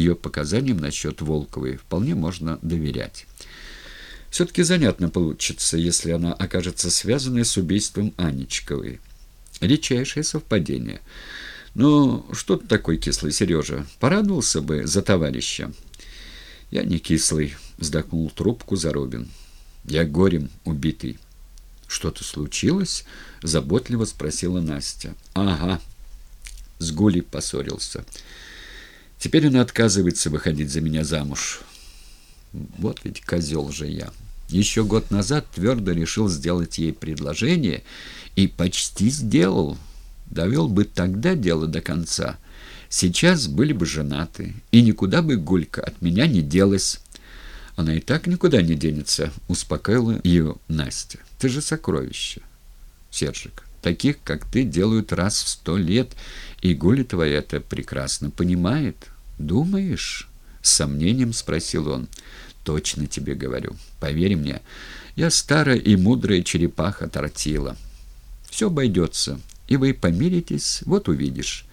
ее показаниям насчет Волковой вполне можно доверять. Все-таки занятно получится, если она окажется связанной с убийством Анечковой. Редчайшее совпадение. Ну, что ты такой кислый, Сережа? Порадовался бы за товарища. Я не кислый, вздохнул трубку Заробин. Я горем убитый. Что-то случилось? Заботливо спросила Настя. Ага. С Гулей поссорился. Теперь она отказывается выходить за меня замуж. Вот ведь козел же я. Еще год назад твердо решил сделать ей предложение и почти сделал. Довел бы тогда дело до конца. Сейчас были бы женаты, и никуда бы Гулька от меня не делась. Она и так никуда не денется, успокоила ее Настя. Ты же сокровище, Сержик. Таких, как ты, делают раз в сто лет, и Гуля твоя это прекрасно понимает. Думаешь? С сомнением спросил он. Точно тебе говорю. Поверь мне, я старая и мудрая черепаха тортила. Все обойдется, и вы помиритесь, вот увидишь.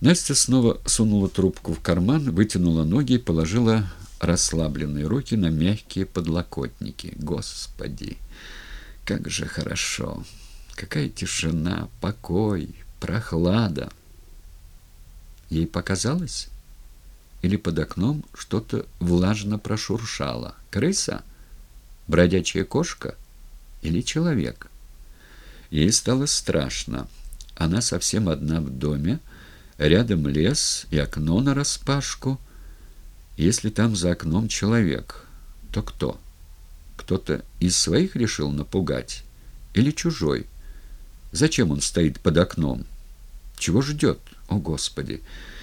Настя снова сунула трубку в карман, вытянула ноги и положила расслабленные руки на мягкие подлокотники. Господи, как же хорошо! Какая тишина, покой, прохлада! Ей показалось? Или под окном что-то влажно прошуршало? Крыса? Бродячая кошка? Или человек? Ей стало страшно. Она совсем одна в доме, рядом лес и окно нараспашку — если там за окном человек, то кто? Кто-то из своих решил напугать? Или чужой? Зачем он стоит под окном? Чего ждет? О, Господи!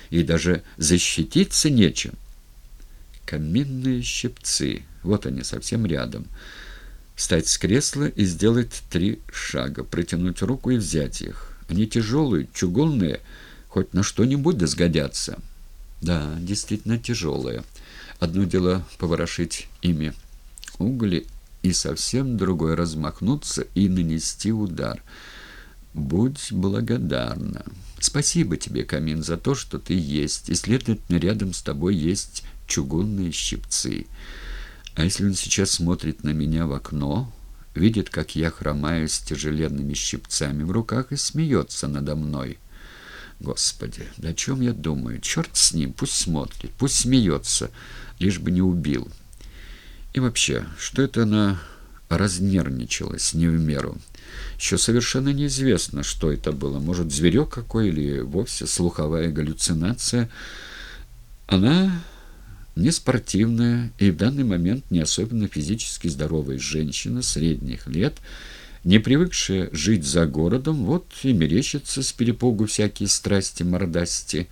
И даже защититься нечем. Каминные щипцы. Вот они, совсем рядом. Встать с кресла и сделать три шага, протянуть руку и взять их. Они тяжелые, чугунные, хоть на что-нибудь да сгодятся. Да, действительно тяжелые. Одно дело поворошить ими угли, и совсем другое размахнуться и нанести удар. Будь благодарна. Спасибо тебе, Камин, за то, что ты есть, и, следовательно, рядом с тобой есть чугунные щипцы. А если он сейчас смотрит на меня в окно, видит, как я хромаю с тяжеленными щипцами в руках и смеется надо мной?» Господи, да о чем я думаю? Черт с ним, пусть смотрит, пусть смеется, лишь бы не убил. И вообще, что это она разнервничалась не в меру? Еще совершенно неизвестно, что это было. Может, зверек какой или вовсе слуховая галлюцинация. Она не спортивная и в данный момент не особенно физически здоровая женщина средних лет – не привыкшая жить за городом, вот и мерещится с перепугу всякие страсти мордасти.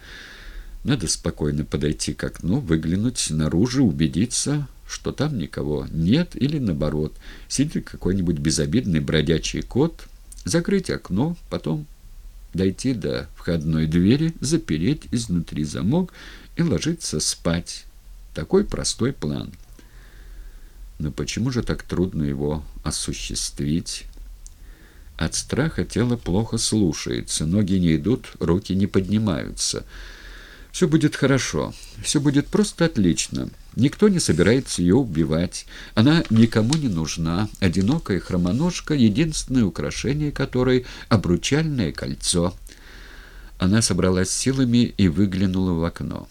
Надо спокойно подойти к окну, выглянуть наружу, убедиться, что там никого нет, или наоборот, сидит какой-нибудь безобидный бродячий кот, закрыть окно, потом дойти до входной двери, запереть изнутри замок и ложиться спать. Такой простой план. Но почему же так трудно его осуществить? От страха тело плохо слушается, ноги не идут, руки не поднимаются. Все будет хорошо, все будет просто отлично. Никто не собирается ее убивать. Она никому не нужна. Одинокая хромоножка — единственное украшение которой — обручальное кольцо. Она собралась силами и выглянула в окно.